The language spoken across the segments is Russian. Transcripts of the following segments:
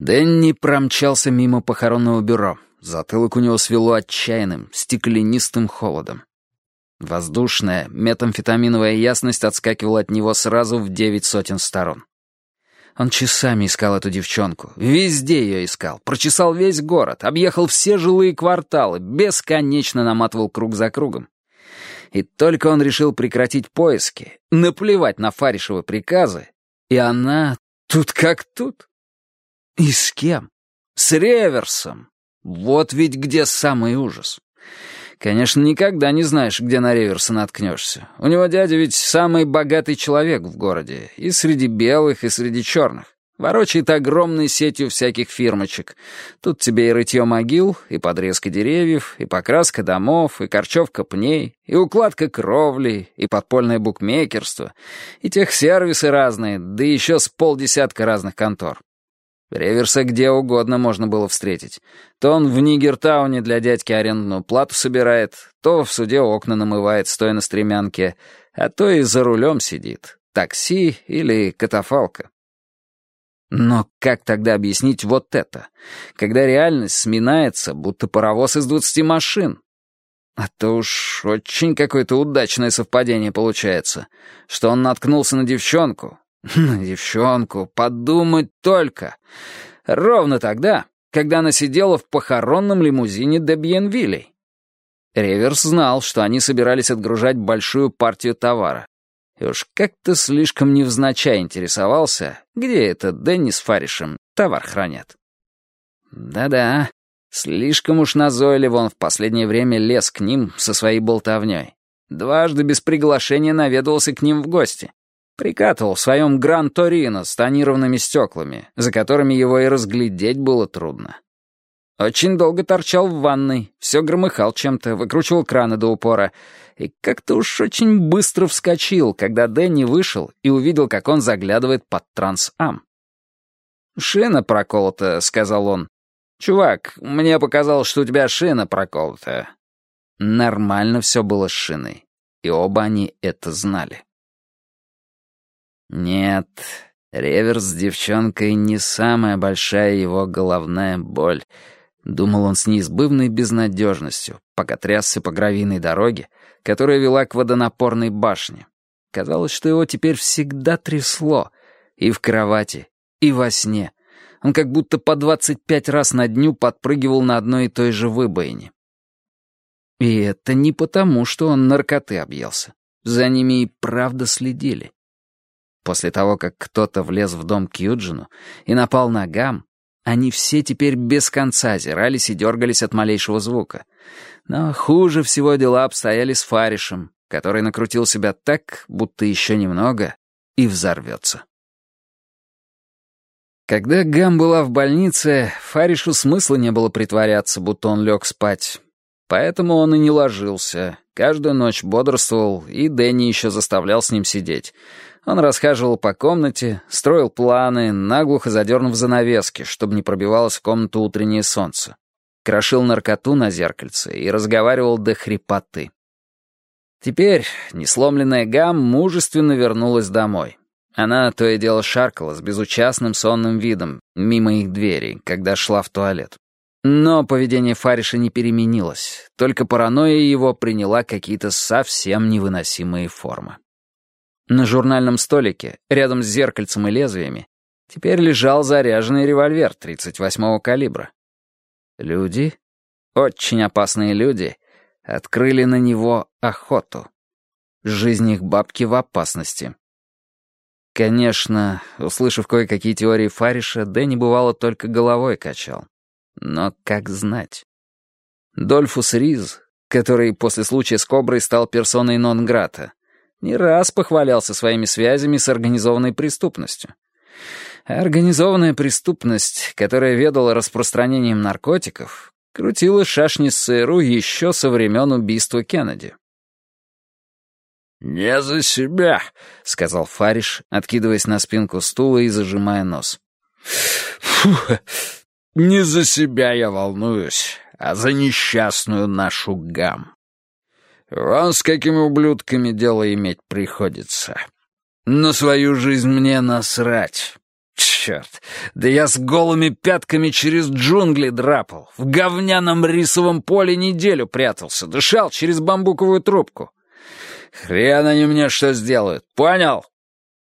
Дэнни промчался мимо похоронного бюро. Затылок у него свело отчаянным, стеклянистым холодом. Воздушная, метамфетаминовая ясность отскакивала от него сразу в девять сотен сторон. Он часами искал эту девчонку. Везде ее искал. Прочесал весь город, объехал все жилые кварталы, бесконечно наматывал круг за кругом. И только он решил прекратить поиски, наплевать на Фаришевы приказы, и она тут как тут. И с кем? С Реверсом. Вот ведь где самый ужас. Конечно, никогда не знаешь, где на Реверса наткнешься. У него дядя ведь самый богатый человек в городе, и среди белых, и среди черных. Ворочает огромной сетью всяких фирмочек. Тут тебе и рытье могил, и подрезка деревьев, и покраска домов, и корчевка пней, и укладка кровли, и подпольное букмекерство, и техсервисы разные, да еще с полдесятка разных контор. Реверса где угодно можно было встретить. То он в Нигертауне для дядьки арендную плату собирает, то в суде окна намывает, стоя на стремянке, а то и за рулем сидит. Такси или катафалка. Но как тогда объяснить вот это, когда реальность сминается, будто паровоз из двадцати машин? А то уж очень какое-то удачное совпадение получается, что он наткнулся на девчонку, на девчонку, подумать только. Ровно тогда, когда она сидела в похоронном лимузине до Бьенвилей. Реверс знал, что они собирались отгружать большую партию товара. И уж как-то слишком невзначай интересовался, где это Дэнни с Фаришем товар хранят. Да-да, слишком уж назойливо он в последнее время лез к ним со своей болтовней. Дважды без приглашения наведывался к ним в гости. Прикатывал в своем Гран-Торино с тонированными стеклами, за которыми его и разглядеть было трудно. Очень долго торчал в ванной, все громыхал чем-то, выкручивал краны до упора, и как-то уж очень быстро вскочил, когда Дэнни вышел и увидел, как он заглядывает под трансам. «Шина проколота», — сказал он. «Чувак, мне показалось, что у тебя шина проколота». Нормально все было с шиной, и оба они это знали. Нет, реверс с девчонкой не самая большая его головная боль. Думал он с неизбывной безнадежностью, пока трясся по гравийной дороге, которая вела к водонапорной башне. Казалось, что его теперь всегда трясло. И в кровати, и во сне. Он как будто по двадцать пять раз на дню подпрыгивал на одной и той же выбоине. И это не потому, что он наркоты объелся. За ними и правда следили. После того, как кто-то влез в дом к Юджину и напал на Гам, они все теперь без конца озирались и дергались от малейшего звука. Но хуже всего дела обстояли с Фаришем, который накрутил себя так, будто еще немного, и взорвется. Когда Гам была в больнице, Фаришу смысла не было притворяться, будто он лег спать. Поэтому он и не ложился. Каждую ночь бодрствовал, и Дэнни еще заставлял с ним сидеть — он расхаживал по комнате, строил планы, наглухо задернув занавески, чтобы не пробивалось в комнату утреннее солнце. Крошил наркоту на зеркальце и разговаривал до хрипоты. Теперь несломленная Гам мужественно вернулась домой. Она то и дело шаркала с безучастным сонным видом мимо их двери, когда шла в туалет. Но поведение Фариша не переменилось, только паранойя его приняла какие-то совсем невыносимые формы. На журнальном столике, рядом с зеркальцем и лезвиями, теперь лежал заряженный револьвер 38-го калибра. Люди, очень опасные люди, открыли на него охоту. Жизнь их бабки в опасности. Конечно, услышав кое-какие теории Фариша, Дэнни бывало только головой качал. Но как знать? Дольфус Риз, который после случая с Коброй стал персоной нон-грата, не раз похвалялся своими связями с организованной преступностью. организованная преступность, которая ведала распространением наркотиков, крутила шашни с ЦРУ еще со времен убийства Кеннеди. «Не за себя», — сказал Фариш, откидываясь на спинку стула и зажимая нос. «Фу, не за себя я волнуюсь, а за несчастную нашу гам. Вон с какими ублюдками дело иметь приходится. На свою жизнь мне насрать. Черт, да я с голыми пятками через джунгли драпал, в говняном рисовом поле неделю прятался, дышал через бамбуковую трубку. Хрен они мне что сделают, понял?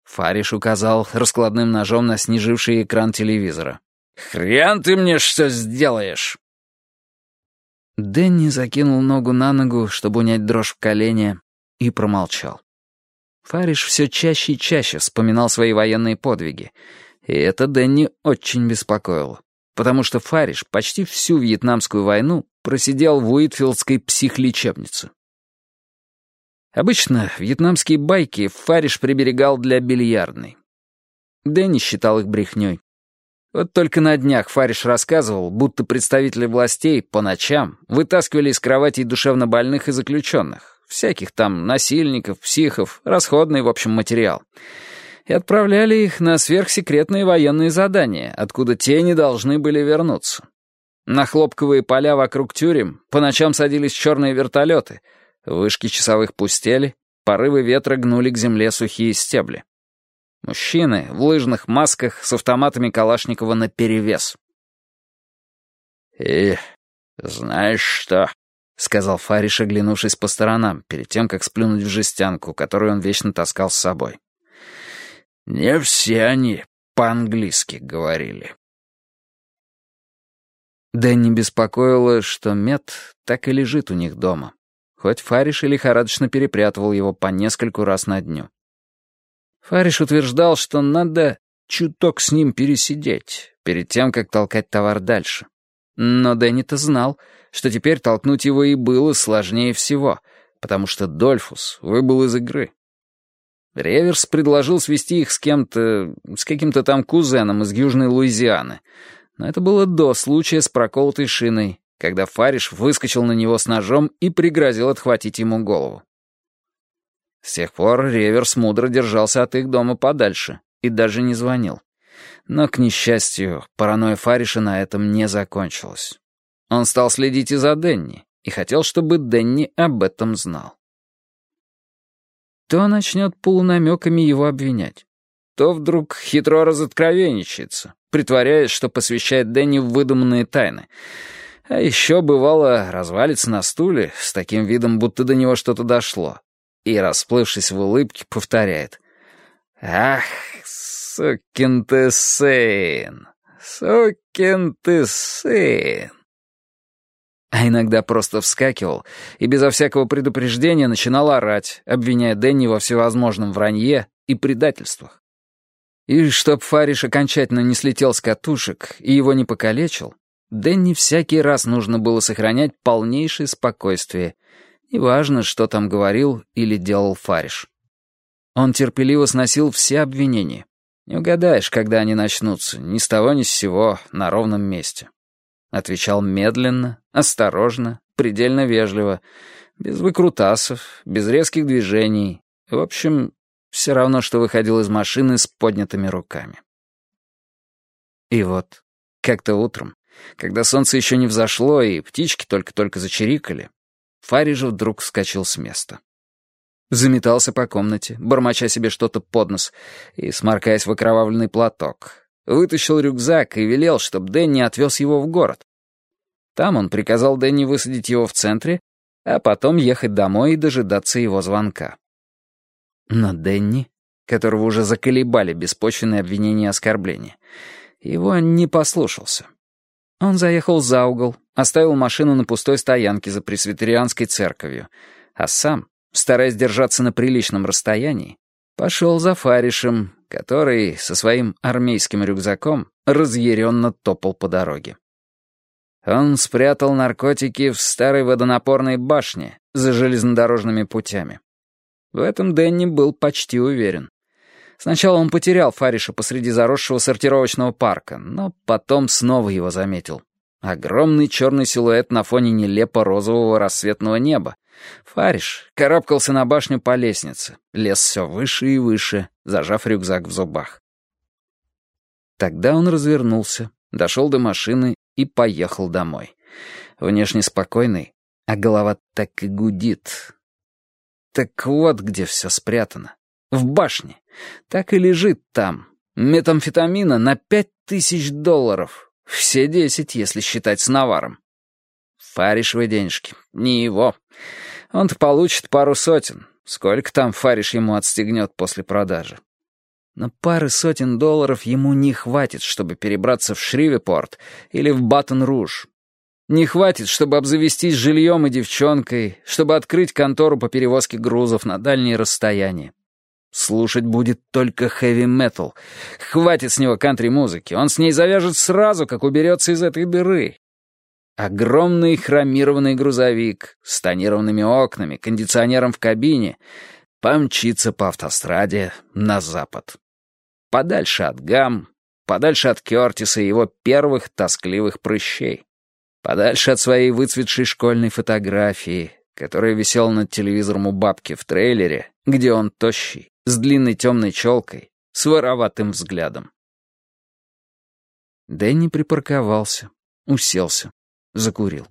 Фариш указал раскладным ножом на сниживший экран телевизора. «Хрен ты мне что сделаешь!» Дэнни закинул ногу на ногу, чтобы унять дрожь в колене, и промолчал. Фариш все чаще и чаще вспоминал свои военные подвиги, и это Дэнни очень беспокоило, потому что Фариш почти всю Вьетнамскую войну просидел в Уитфилдской психлечебнице. Обычно вьетнамские байки Фариш приберегал для бильярдной. Дэнни считал их брехней. Вот только на днях Фариш рассказывал, будто представители властей по ночам вытаскивали из кроватей душевнобольных и заключенных, всяких там насильников, психов, расходный, в общем, материал, и отправляли их на сверхсекретные военные задания, откуда те не должны были вернуться. На хлопковые поля вокруг тюрем по ночам садились черные вертолеты, вышки часовых пустели, порывы ветра гнули к земле сухие стебли. Мужчины в лыжных масках с автоматами Калашникова наперевес. «И знаешь что?» — сказал Фариш, оглянувшись по сторонам, перед тем, как сплюнуть в жестянку, которую он вечно таскал с собой. «Не все они по-английски говорили». Дэнни беспокоило, что Мед так и лежит у них дома, хоть Фариш и лихорадочно перепрятывал его по нескольку раз на дню. Фариш утверждал, что надо чуток с ним пересидеть, перед тем, как толкать товар дальше. Но Дэнни-то знал, что теперь толкнуть его и было сложнее всего, потому что Дольфус выбыл из игры. Реверс предложил свести их с кем-то, с каким-то там кузеном из Южной Луизианы. Но это было до случая с проколотой шиной, когда Фариш выскочил на него с ножом и пригрозил отхватить ему голову. С тех пор Реверс мудро держался от их дома подальше и даже не звонил. Но, к несчастью, паранойя Фариша на этом не закончилась. Он стал следить и за Денни, и хотел, чтобы Денни об этом знал. То начнет полунамеками его обвинять, то вдруг хитро разоткровенничается, притворяясь, что посвящает Денни в выдуманные тайны. А еще, бывало, развалится на стуле с таким видом, будто до него что-то дошло, и, расплывшись в улыбке, повторяет. «Ах, сукин ты сын! Сукин ты сын!» А иногда просто вскакивал и безо всякого предупреждения начинал орать, обвиняя Дэнни во всевозможном вранье и предательствах. И чтоб Фариш окончательно не слетел с катушек и его не покалечил, Дэнни всякий раз нужно было сохранять полнейшее спокойствие — Неважно, что там говорил или делал Фариш. Он терпеливо сносил все обвинения. Не угадаешь, когда они начнутся, ни с того ни с сего, на ровном месте. Отвечал медленно, осторожно, предельно вежливо, без выкрутасов, без резких движений. В общем, все равно, что выходил из машины с поднятыми руками. И вот, как-то утром, когда солнце еще не взошло и птички только-только зачирикали, Фарри же вдруг вскочил с места. Заметался по комнате, бормоча себе что-то под нос и сморкаясь в окровавленный платок. Вытащил рюкзак и велел, чтобы Дэнни отвез его в город. Там он приказал Дэнни высадить его в центре, а потом ехать домой и дожидаться его звонка. Но Дэнни, которого уже заколебали беспочвенные обвинения и оскорбления, его не послушался. Он заехал за угол, оставил машину на пустой стоянке за пресвитерианской церковью, а сам, стараясь держаться на приличном расстоянии, пошел за Фаришем, который со своим армейским рюкзаком разъяренно топал по дороге. Он спрятал наркотики в старой водонапорной башне за железнодорожными путями. В этом Дэнни был почти уверен. Сначала он потерял Фариша посреди заросшего сортировочного парка, но потом снова его заметил. Огромный черный силуэт на фоне нелепо-розового рассветного неба. Фариш карабкался на башню по лестнице, лез все выше и выше, зажав рюкзак в зубах. Тогда он развернулся, дошел до машины и поехал домой. Внешне спокойный, а голова так и гудит. Так вот где все спрятано. В башне. Так и лежит там, Метамфетамина на пять тысяч долларов. Все десять, если считать с наваром. Фаришевые денежки. Не его. Он-то получит пару сотен. Сколько там Фариш ему отстегнет после продажи? Но пары сотен долларов ему не хватит, чтобы перебраться в Шривепорт или в Баттон-Руж. Не хватит, чтобы обзавестись жильем и девчонкой, чтобы открыть контору по перевозке грузов на дальние расстояния. Слушать будет только хэви-метал. Хватит с него кантри-музыки. Он с ней завяжет сразу, как уберется из этой дыры. Огромный хромированный грузовик с тонированными окнами, кондиционером в кабине помчится по автостраде на запад. Подальше от гам, подальше от Кертиса и его первых тоскливых прыщей. Подальше от своей выцветшей школьной фотографии, которая висела над телевизором у бабки в трейлере, где он тощий, с длинной темной челкой, с вороватым взглядом. Дэнни припарковался, уселся, закурил.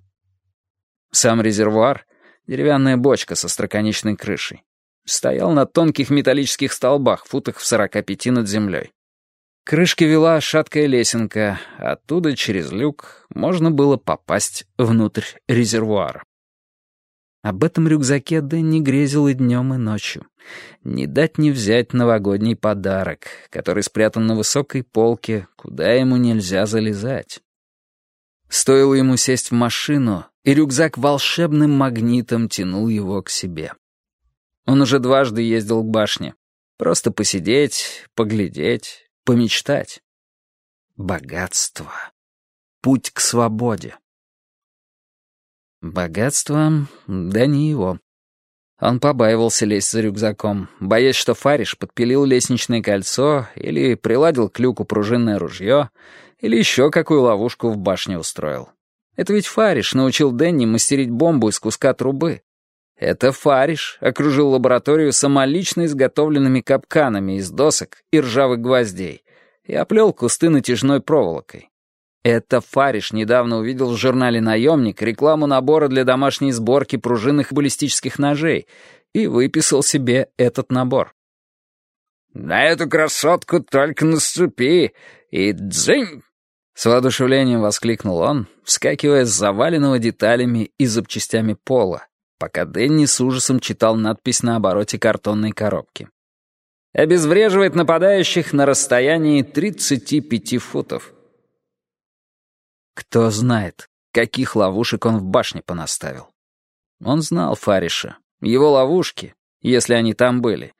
Сам резервуар, деревянная бочка со строконечной крышей, стоял на тонких металлических столбах, футах в сорока пяти над землей. К крышке вела шаткая лесенка, оттуда через люк можно было попасть внутрь резервуара. Об этом рюкзаке Дэнни грезил и днем, и ночью. Не дать не взять новогодний подарок, который спрятан на высокой полке, куда ему нельзя залезать. Стоило ему сесть в машину, и рюкзак волшебным магнитом тянул его к себе. Он уже дважды ездил к башне. Просто посидеть, поглядеть, помечтать. Богатство. Путь к свободе. Богатство, да не его. Он побаивался лезть за рюкзаком, боясь, что Фариш подпилил лестничное кольцо или приладил к люку пружинное ружье, или еще какую ловушку в башне устроил. Это ведь Фариш научил Дэнни мастерить бомбу из куска трубы. Это Фариш окружил лабораторию самолично изготовленными капканами из досок и ржавых гвоздей и оплел кусты натяжной проволокой. Это Фариш недавно увидел в журнале «Наемник» рекламу набора для домашней сборки пружинных баллистических ножей и выписал себе этот набор. «На эту красотку только наступи, и дзынь!» С воодушевлением воскликнул он, вскакивая с заваленного деталями и запчастями пола, пока Дэнни с ужасом читал надпись на обороте картонной коробки. «Обезвреживает нападающих на расстоянии 35 футов». Кто знает, каких ловушек он в башне понаставил. Он знал Фариша. Его ловушки, если они там были,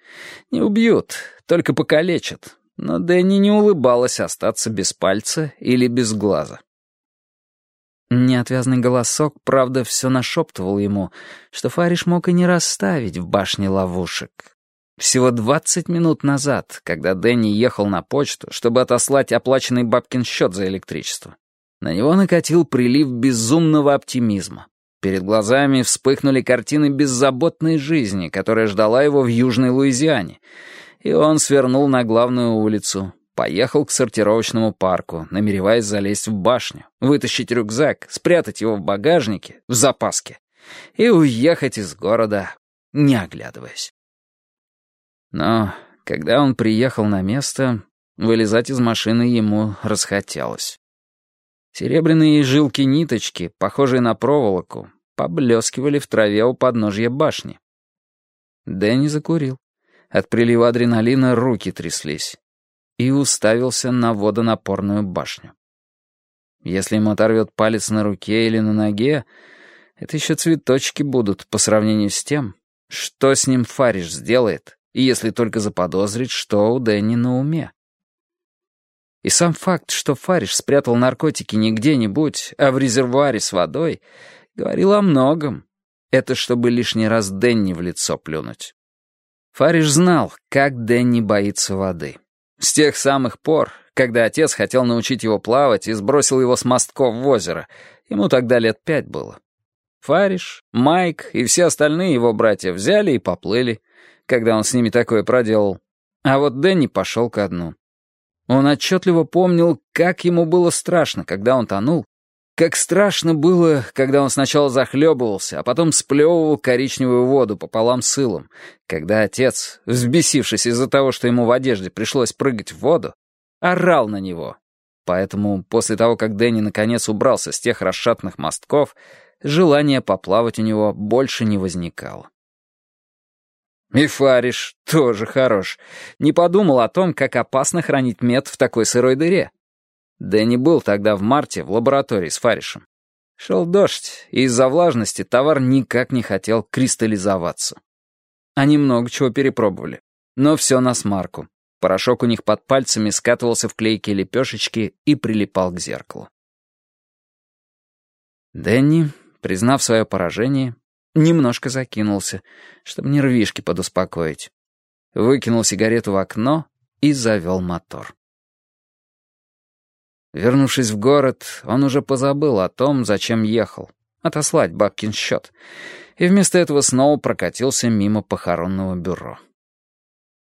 не убьют, только покалечат. Но Дэнни не улыбалась остаться без пальца или без глаза. Неотвязный голосок, правда, все нашептывал ему, что Фариш мог и не расставить в башне ловушек. Всего двадцать минут назад, когда Дэнни ехал на почту, чтобы отослать оплаченный бабкин счет за электричество, на него накатил прилив безумного оптимизма. Перед глазами вспыхнули картины беззаботной жизни, которая ждала его в Южной Луизиане. И он свернул на главную улицу, поехал к сортировочному парку, намереваясь залезть в башню, вытащить рюкзак, спрятать его в багажнике, в запаске, и уехать из города, не оглядываясь. Но когда он приехал на место, вылезать из машины ему расхотелось. Серебряные жилки-ниточки, похожие на проволоку, поблескивали в траве у подножья башни. Дэнни закурил. От прилива адреналина руки тряслись. И уставился на водонапорную башню. Если ему оторвет палец на руке или на ноге, это еще цветочки будут по сравнению с тем, что с ним Фариш сделает, если только заподозрит, что у Дэнни на уме. И сам факт, что Фариш спрятал наркотики не где-нибудь, а в резервуаре с водой, говорил о многом. Это чтобы лишний раз Дэнни в лицо плюнуть. Фариш знал, как Дэнни боится воды. С тех самых пор, когда отец хотел научить его плавать и сбросил его с мостков в озеро, ему тогда лет пять было. Фариш, Майк и все остальные его братья взяли и поплыли, когда он с ними такое проделал. А вот Дэнни пошел ко дну. Он отчетливо помнил, как ему было страшно, когда он тонул, как страшно было, когда он сначала захлебывался, а потом сплевывал коричневую воду пополам с илом, когда отец, взбесившись из-за того, что ему в одежде пришлось прыгать в воду, орал на него. Поэтому после того, как Дэнни наконец убрался с тех расшатных мостков, желание поплавать у него больше не возникало. И Фариш тоже хорош. Не подумал о том, как опасно хранить мед в такой сырой дыре. Дэнни был тогда в марте в лаборатории с Фаришем. Шел дождь, и из-за влажности товар никак не хотел кристаллизоваться. Они много чего перепробовали, но все на смарку. Порошок у них под пальцами скатывался в клейкие лепешечки и прилипал к зеркалу. Дэнни, признав свое поражение, немножко закинулся, чтобы нервишки подуспокоить. Выкинул сигарету в окно и завел мотор. Вернувшись в город, он уже позабыл о том, зачем ехал. Отослать бабкин счет. И вместо этого снова прокатился мимо похоронного бюро.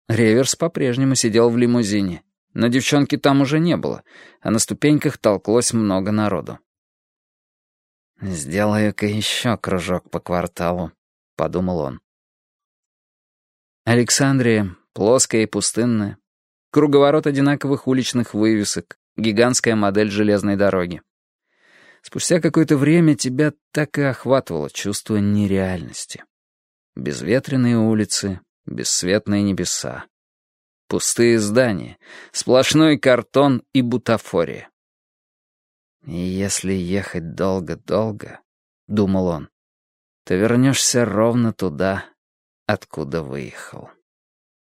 Реверс по-прежнему сидел в лимузине. Но девчонки там уже не было, а на ступеньках толклось много народу. «Сделаю-ка еще кружок по кварталу», — подумал он. Александрия, плоская и пустынная, круговорот одинаковых уличных вывесок, гигантская модель железной дороги. Спустя какое-то время тебя так и охватывало чувство нереальности. Безветренные улицы, бессветные небеса. Пустые здания, сплошной картон и бутафория. И если ехать долго-долго, — думал он, — то вернешься ровно туда, откуда выехал.